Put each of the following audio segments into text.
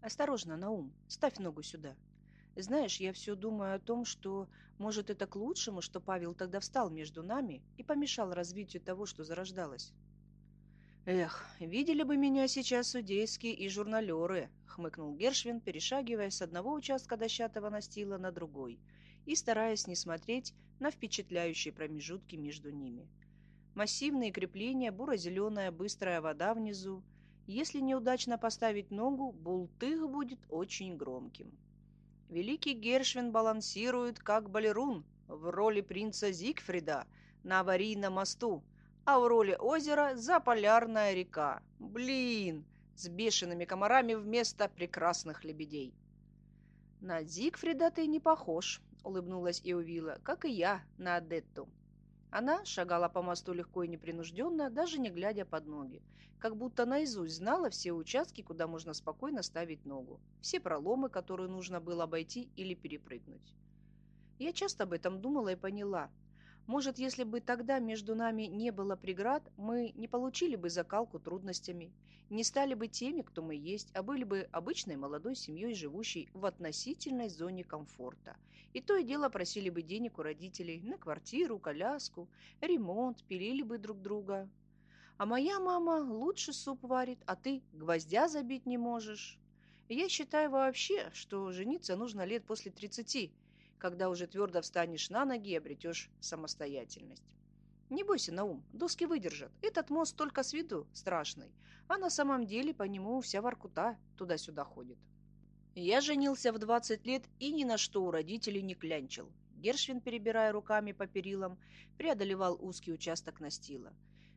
Осторожно, Наум, ставь ногу сюда. Знаешь, я все думаю о том, что, может, это к лучшему, что Павел тогда встал между нами и помешал развитию того, что зарождалось. «Эх, видели бы меня сейчас судейские и журналеры», — хмыкнул Гершвин, перешагивая с одного участка дощатого настила на другой и стараясь не смотреть на впечатляющие промежутки между ними. Массивные крепления, буро-зеленая быстрая вода внизу. Если неудачно поставить ногу, бултых будет очень громким. Великий Гершвин балансирует, как балерун, в роли принца Зигфрида на аварийном мосту, а в роли озера заполярная река. Блин, с бешеными комарами вместо прекрасных лебедей. На Зигфрида ты не похож, улыбнулась Иовила, как и я на Адетту. Она шагала по мосту легко и непринужденно, даже не глядя под ноги, как будто наизусть знала все участки, куда можно спокойно ставить ногу, все проломы, которые нужно было обойти или перепрыгнуть. Я часто об этом думала и поняла, может, если бы тогда между нами не было преград, мы не получили бы закалку трудностями, не стали бы теми, кто мы есть, а были бы обычной молодой семьей, живущей в относительной зоне комфорта. И то и дело просили бы денег у родителей на квартиру, коляску, ремонт, пилили бы друг друга. А моя мама лучше суп варит, а ты гвоздя забить не можешь. я считаю вообще, что жениться нужно лет после тридцати, когда уже твердо встанешь на ноги и обретешь самостоятельность. Не бойся, Наум, доски выдержат. Этот мост только с виду страшный, а на самом деле по нему вся Воркута туда-сюда ходит. Я женился в 20 лет и ни на что у родителей не клянчил. Гершвин, перебирая руками по перилам, преодолевал узкий участок настила.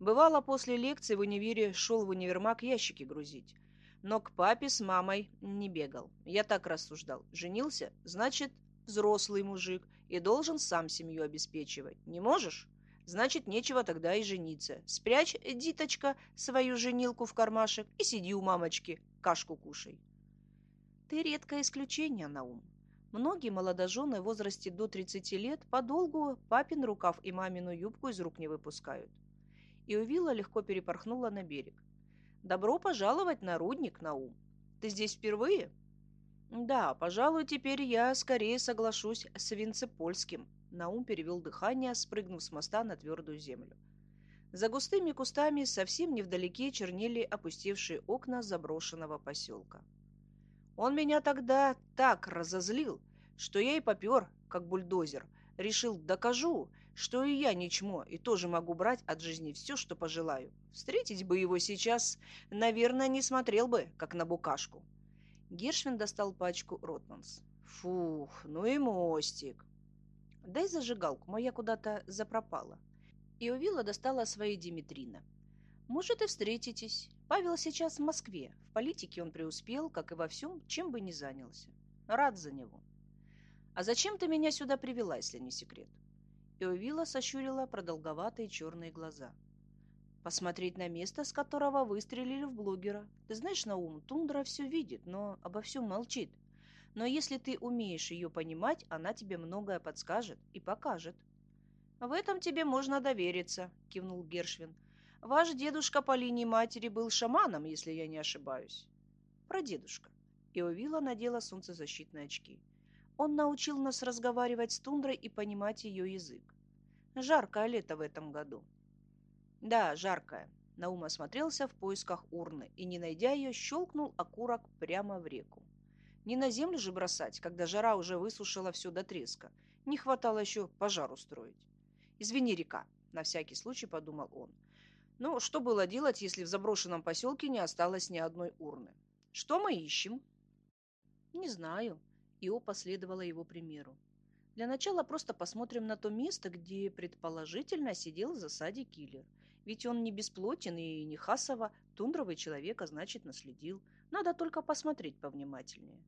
Бывало, после лекции в универе шел в универмаг ящики грузить. Но к папе с мамой не бегал. Я так рассуждал. Женился, значит, взрослый мужик и должен сам семью обеспечивать. Не можешь? Значит, нечего тогда и жениться. Спрячь, диточка, свою женилку в кармашек и сиди у мамочки, кашку кушай. Ты редкое исключение, Наум. Многие молодожены в возрасте до 30 лет подолгу папин рукав и мамину юбку из рук не выпускают. И Увила легко перепорхнула на берег. «Добро пожаловать на рудник, Наум. Ты здесь впервые?» Да, пожалуй, теперь я скорее соглашусь с Винцепольским. Наум перевел дыхание, спрыгнув с моста на твердую землю. За густыми кустами совсем невдалеке чернели опустевшие окна заброшенного поселка. Он меня тогда так разозлил, что я и попер, как бульдозер. Решил, докажу, что и я ничмо, и тоже могу брать от жизни все, что пожелаю. Встретить бы его сейчас, наверное, не смотрел бы, как на букашку. Гершвин достал пачку Ротманс. Фух, ну и мостик. Дай зажигалку, моя куда-то запропала. И Увила достала свои Димитрина. Может, и встретитесь. Павел сейчас в Москве. В политике он преуспел, как и во всем, чем бы ни занялся. Рад за него. А зачем ты меня сюда привела, если не секрет? И Увила сощурила продолговатые черные глаза. Посмотреть на место, с которого выстрелили в блогера. Ты знаешь, Наум, тундра все видит, но обо всем молчит. Но если ты умеешь ее понимать, она тебе многое подскажет и покажет. В этом тебе можно довериться, кивнул Гершвин. Ваш дедушка по линии матери был шаманом, если я не ошибаюсь. Про дедушка. Иовила надела солнцезащитные очки. Он научил нас разговаривать с тундрой и понимать ее язык. Жаркое лето в этом году. Да, жаркая. Наум осмотрелся в поисках урны и, не найдя ее, щелкнул окурок прямо в реку. Не на землю же бросать, когда жара уже высушила все до треска. Не хватало еще пожар устроить. «Извини, река», — на всякий случай подумал он. «Ну, что было делать, если в заброшенном поселке не осталось ни одной урны? Что мы ищем?» «Не знаю», — Ио последовала его примеру. «Для начала просто посмотрим на то место, где, предположительно, сидел в засаде киллер. Ведь он не бесплотен и не хасово, тундровый человек, а значит, наследил. Надо только посмотреть повнимательнее.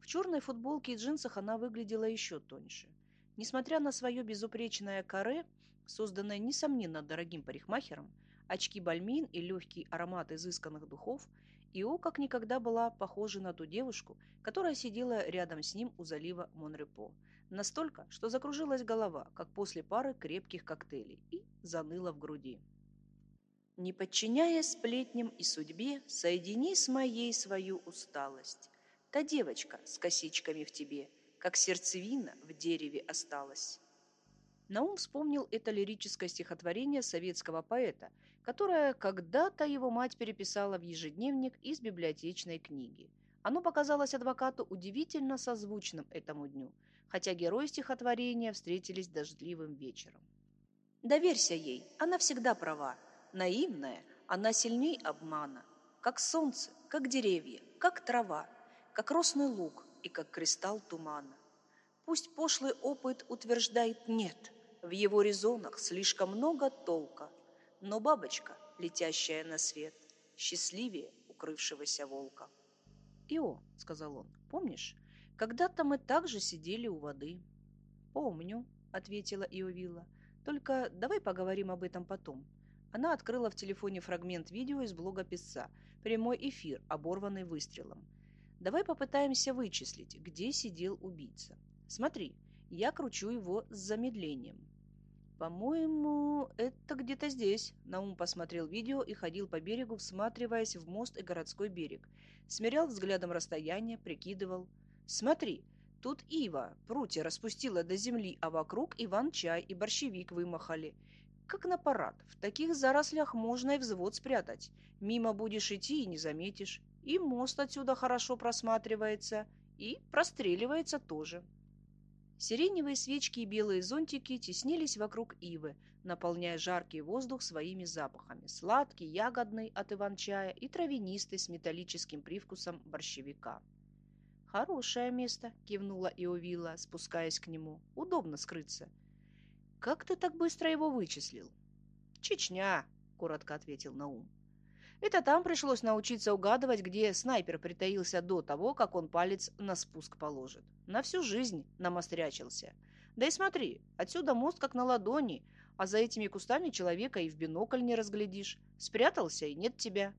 В черной футболке и джинсах она выглядела еще тоньше. Несмотря на свое безупречное каре, созданное, несомненно, дорогим парикмахером, очки бальмин и легкий аромат изысканных духов, Ио как никогда была похожа на ту девушку, которая сидела рядом с ним у залива Монрепо. Настолько, что закружилась голова, как после пары крепких коктейлей, и заныла в груди. Не подчиняясь сплетням и судьбе, соедини с моей свою усталость. Та девочка с косичками в тебе, как сердцевина в дереве осталась. Наум вспомнил это лирическое стихотворение советского поэта, которое когда-то его мать переписала в ежедневник из библиотечной книги. Оно показалось адвокату удивительно созвучным этому дню, хотя герои стихотворения встретились дождливым вечером. Доверься ей, она всегда права. Наивная, она сильней обмана. Как солнце, как деревья, как трава, как росный луг и как кристалл тумана. Пусть пошлый опыт утверждает «нет», в его резонах слишком много толка, но бабочка, летящая на свет, счастливее укрывшегося волка. «Ио», — сказал он, — «помнишь, когда-то мы также сидели у воды?» «Помню», — ответила Иовила, — «только давай поговорим об этом потом». Она открыла в телефоне фрагмент видео из блога писца, прямой эфир, оборванный выстрелом. «Давай попытаемся вычислить, где сидел убийца. Смотри, я кручу его с замедлением. «По-моему, это где-то здесь». Наум посмотрел видео и ходил по берегу, всматриваясь в мост и городской берег. Смерял взглядом расстояние, прикидывал. «Смотри, тут ива, прутья распустила до земли, а вокруг иван-чай и борщевик вымахали. Как на парад. В таких зарослях можно и взвод спрятать. Мимо будешь идти и не заметишь. И мост отсюда хорошо просматривается, и простреливается тоже». Сиреневые свечки и белые зонтики теснились вокруг ивы, наполняя жаркий воздух своими запахами. Сладкий, ягодный от иван-чая и травянистый с металлическим привкусом борщевика. «Хорошее место», — кивнула Иовила, спускаясь к нему. «Удобно скрыться». «Как ты так быстро его вычислил?» «Чечня», — коротко ответил Наум. Это там пришлось научиться угадывать, где снайпер притаился до того, как он палец на спуск положит. На всю жизнь намострячился. Да и смотри, отсюда мост как на ладони, а за этими кустами человека и в бинокль не разглядишь. Спрятался, и нет тебя.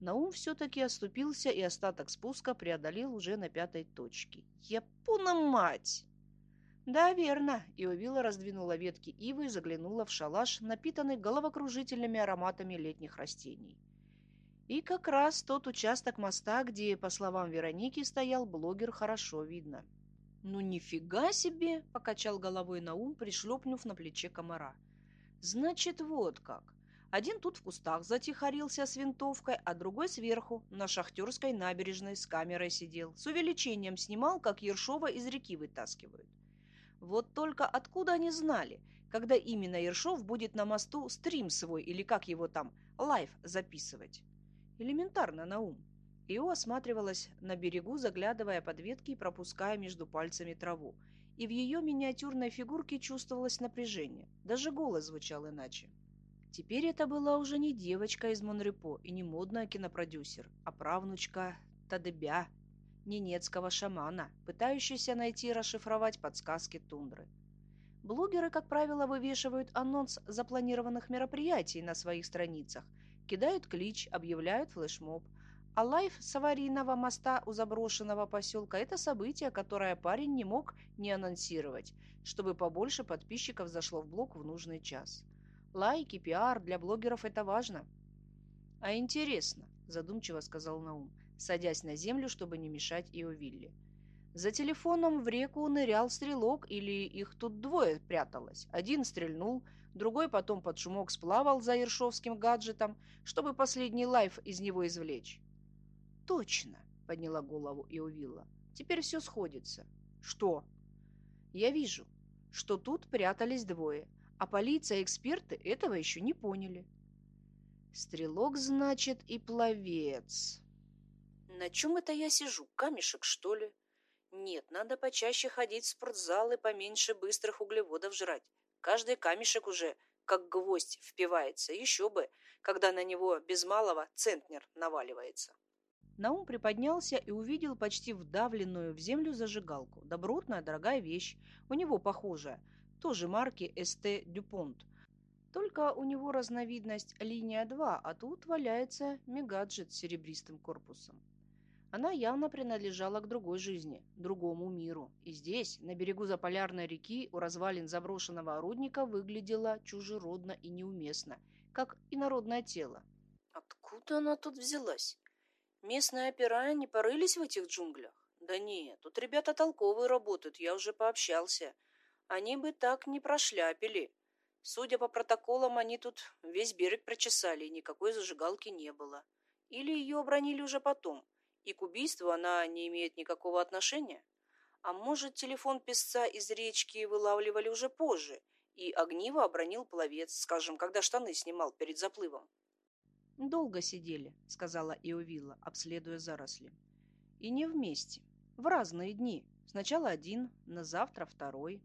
Наум все-таки оступился и остаток спуска преодолел уже на пятой точке. Япуна мать! Да, верно. И Увила раздвинула ветки ивы и заглянула в шалаш, напитанный головокружительными ароматами летних растений. И как раз тот участок моста, где, по словам Вероники, стоял блогер, хорошо видно. «Ну нифига себе!» – покачал головой Наум, пришлепнув на плече комара. «Значит, вот как. Один тут в кустах затихарился с винтовкой, а другой сверху, на шахтерской набережной, с камерой сидел. С увеличением снимал, как Ершова из реки вытаскивают. Вот только откуда они знали, когда именно Ершов будет на мосту стрим свой или как его там, live записывать?» Элементарно, Наум. Ио осматривалась на берегу, заглядывая под ветки и пропуская между пальцами траву. И в ее миниатюрной фигурке чувствовалось напряжение. Даже голос звучал иначе. Теперь это была уже не девочка из Монрепо и не модная кинопродюсер, а правнучка Тадебя, ненецкого шамана, пытающаяся найти и расшифровать подсказки тундры. Блогеры, как правило, вывешивают анонс запланированных мероприятий на своих страницах – кидают клич, объявляют флешмоб. А лайф с аварийного моста у заброшенного поселка – это событие, которое парень не мог не анонсировать, чтобы побольше подписчиков зашло в блог в нужный час. Лайки, пиар для блогеров – это важно. «А интересно», – задумчиво сказал Наум, садясь на землю, чтобы не мешать Иовилле. За телефоном в реку нырял стрелок, или их тут двое пряталось. Один стрельнул – другой потом под шумок сплавал за ершовским гаджетом, чтобы последний лайф из него извлечь. «Точно!» — подняла голову и увила. «Теперь все сходится». «Что?» «Я вижу, что тут прятались двое, а полиция и эксперты этого еще не поняли». «Стрелок, значит, и пловец». «На чем это я сижу? Камешек, что ли?» «Нет, надо почаще ходить в спортзал и поменьше быстрых углеводов жрать. Каждый камешек уже как гвоздь впивается, еще бы, когда на него без малого центнер наваливается. Наум приподнялся и увидел почти вдавленную в землю зажигалку. Добротная, дорогая вещь. У него похожая. Тоже марки СТ Дюпонт. Только у него разновидность линия 2, а тут валяется мегаджет с серебристым корпусом. Она явно принадлежала к другой жизни, другому миру. И здесь, на берегу заполярной реки, у развалин заброшенного рудника, выглядела чужеродно и неуместно, как инородное тело. Откуда она тут взялась? Местные опера не порылись в этих джунглях? Да нет, тут ребята толковые работают, я уже пообщался. Они бы так не прошляпили. Судя по протоколам, они тут весь берег прочесали, и никакой зажигалки не было. Или ее обронили уже потом, и к убийству она не имеет никакого отношения? А может, телефон песца из речки вылавливали уже позже, и огниво обронил пловец, скажем, когда штаны снимал перед заплывом? «Долго сидели», — сказала Иовилла, обследуя заросли. «И не вместе. В разные дни. Сначала один, на завтра второй».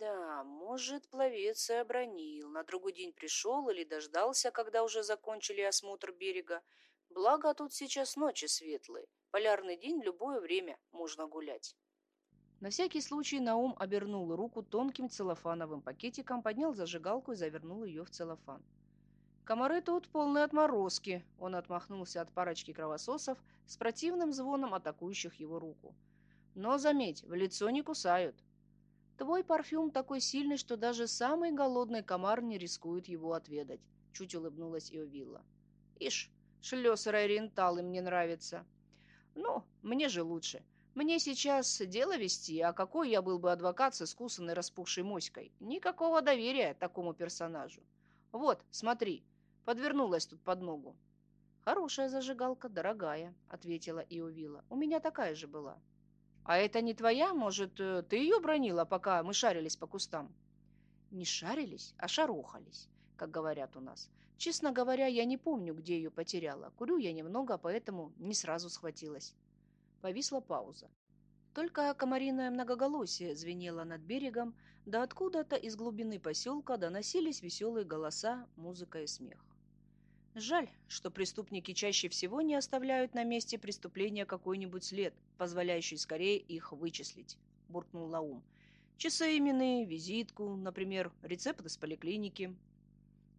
Да, может, пловец и обронил. На другой день пришел или дождался, когда уже закончили осмотр берега. Благо, тут сейчас ночи светлые. Полярный день любое время можно гулять. На всякий случай Наум обернул руку тонким целлофановым пакетиком, поднял зажигалку и завернул ее в целлофан. «Комары тут полные отморозки», — он отмахнулся от парочки кровососов с противным звоном атакующих его руку. «Но, заметь, в лицо не кусают. Твой парфюм такой сильный, что даже самый голодный комар не рискует его отведать, чуть улыбнулась Иовилла. Ишь, шлёсер ориентал им не нравится. Ну, мне же лучше. Мне сейчас дело вести, а какой я был бы адвокат с искусанной распухшей моськой? Никакого доверия такому персонажу. Вот, смотри, подвернулась тут под ногу. Хорошая зажигалка, дорогая, ответила Иовила. У меня такая же была. «А это не твоя? Может, э, ты ее бронила, пока мы шарились по кустам?» «Не шарились, а шарохались, как говорят у нас. Честно говоря, я не помню, где ее потеряла. Курю я немного, поэтому не сразу схватилась». Повисла пауза. Только комариное многоголосие звенело над берегом, да откуда-то из глубины поселка доносились веселые голоса, музыка и смех. Жаль, что преступники чаще всего не оставляют на месте преступления какой-нибудь след, позволяющий скорее их вычислить, буркнул Лаум. Часы именные, визитку, например, рецепт из поликлиники.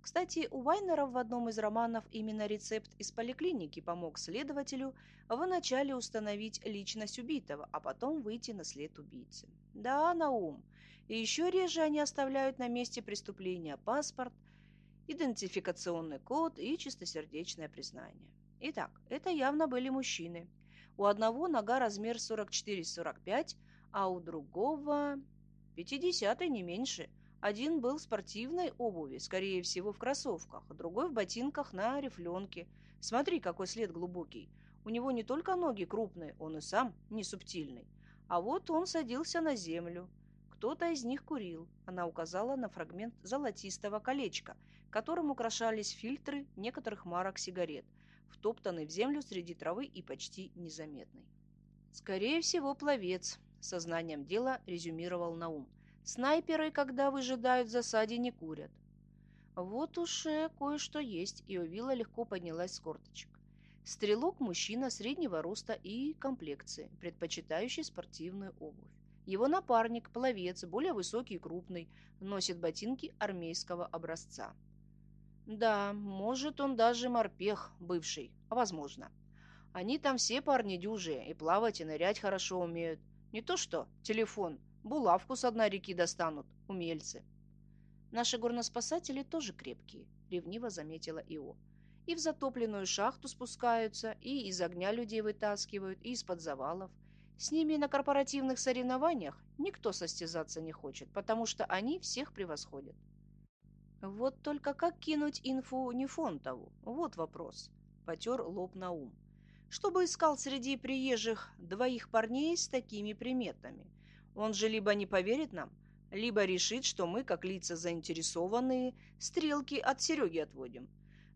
Кстати, у Вайнеров в одном из романов именно рецепт из поликлиники помог следователю вначале установить личность убитого, а потом выйти на след убийцы. Да, Наум. И еще реже они оставляют на месте преступления паспорт – идентификационный код и чистосердечное признание. Итак, это явно были мужчины. У одного нога размер 44-45, а у другого 50 не меньше. Один был в спортивной обуви, скорее всего в кроссовках, другой в ботинках на рифленке. Смотри, какой след глубокий. У него не только ноги крупные, он и сам не субтильный. А вот он садился на землю. Кто-то из них курил. Она указала на фрагмент золотистого колечка, которым украшались фильтры некоторых марок сигарет, втоптанный в землю среди травы и почти незаметный. «Скорее всего, пловец», — сознанием дела резюмировал Наум. «Снайперы, когда выжидают в засаде, не курят». «Вот уж кое-что есть», — и Овила легко поднялась с корточек. Стрелок – мужчина среднего роста и комплекции, предпочитающий спортивную обувь. Его напарник, пловец, более высокий и крупный, носит ботинки армейского образца. Да, может, он даже морпех бывший, возможно. Они там все парни дюжие, и плавать, и нырять хорошо умеют. Не то что телефон, булавку с одной реки достанут, умельцы. Наши горноспасатели тоже крепкие, ревниво заметила Ио. И в затопленную шахту спускаются, и из огня людей вытаскивают, и из-под завалов. С ними на корпоративных соревнованиях никто состязаться не хочет, потому что они всех превосходят. Вот только как кинуть инфу Нефонтову? Вот вопрос. Потер лоб на ум. Чтобы искал среди приезжих двоих парней с такими приметами. Он же либо не поверит нам, либо решит, что мы, как лица заинтересованные, стрелки от Сереги отводим.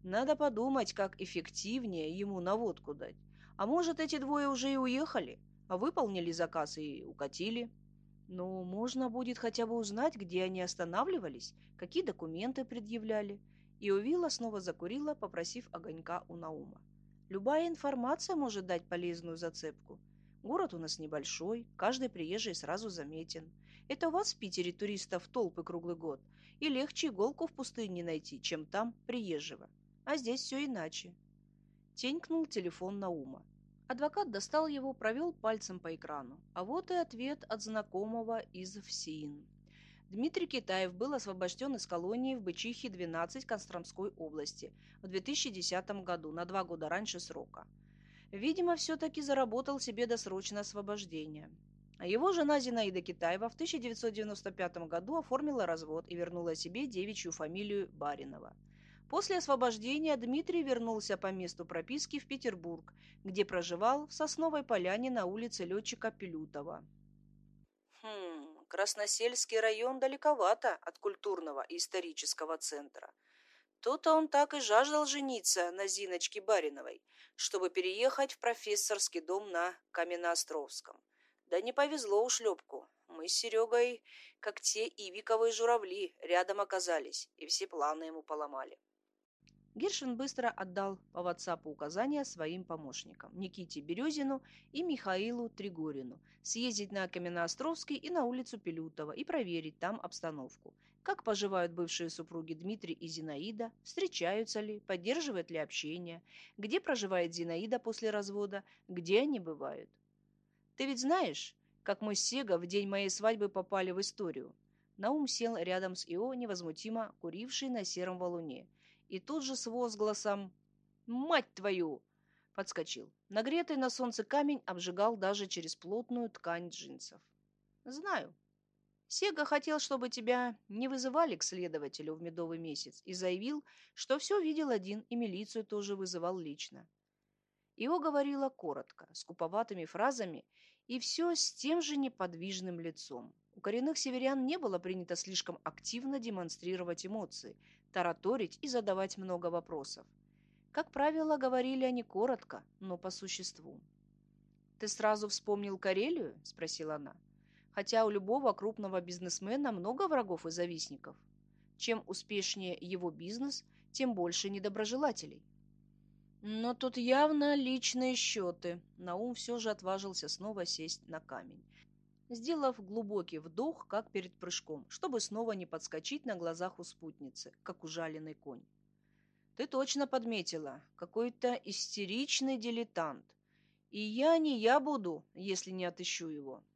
Надо подумать, как эффективнее ему наводку дать. А может, эти двое уже и уехали, а выполнили заказ и укатили. Но можно будет хотя бы узнать, где они останавливались, какие документы предъявляли. И Увила снова закурила, попросив огонька у Наума. Любая информация может дать полезную зацепку. Город у нас небольшой, каждый приезжий сразу заметен. Это у вас в Питере туристов толпы круглый год, и легче иголку в пустыне найти, чем там приезжего. А здесь все иначе. Тенькнул телефон Наума. Адвокат достал его, провел пальцем по экрану. А вот и ответ от знакомого из ФСИН. Дмитрий Китаев был освобожден из колонии в Бычихе 12 Костромской области в 2010 году, на два года раньше срока. Видимо, все-таки заработал себе досрочное освобождение. Его жена Зинаида Китаева в 1995 году оформила развод и вернула себе девичью фамилию Баринова. После освобождения Дмитрий вернулся по месту прописки в Петербург, где проживал в Сосновой Поляне на улице летчика Пилютова. Хм, Красносельский район далековато от культурного и исторического центра. То-то он так и жаждал жениться на Зиночке Бариновой, чтобы переехать в профессорский дом на Каменноостровском. Да не повезло у шлепку. Мы с Серегой, как те ивиковые журавли, рядом оказались, и все планы ему поломали. Гершин быстро отдал по WhatsApp указания своим помощникам Никите Березину и Михаилу Тригорину съездить на Каменноостровский и на улицу Пилютова и проверить там обстановку. Как поживают бывшие супруги Дмитрий и Зинаида, встречаются ли, поддерживают ли общение, где проживает Зинаида после развода, где они бывают. Ты ведь знаешь, как мы с Сега в день моей свадьбы попали в историю? Наум сел рядом с Ио, невозмутимо куривший на сером валуне, и тут же с возгласом «Мать твою!» подскочил. Нагретый на солнце камень обжигал даже через плотную ткань джинсов. «Знаю. Сега хотел, чтобы тебя не вызывали к следователю в медовый месяц и заявил, что все видел один и милицию тоже вызывал лично. Ио говорила коротко, скуповатыми фразами и все с тем же неподвижным лицом. У коренных северян не было принято слишком активно демонстрировать эмоции, тараторить и задавать много вопросов. Как правило, говорили они коротко, но по существу. «Ты сразу вспомнил Карелию?» – спросила она. «Хотя у любого крупного бизнесмена много врагов и завистников. Чем успешнее его бизнес, тем больше недоброжелателей». Но тут явно личные счеты. Наум все же отважился снова сесть на камень сделав глубокий вдох, как перед прыжком, чтобы снова не подскочить на глазах у спутницы, как ужаленный конь. «Ты точно подметила, какой-то истеричный дилетант. И я не я буду, если не отыщу его.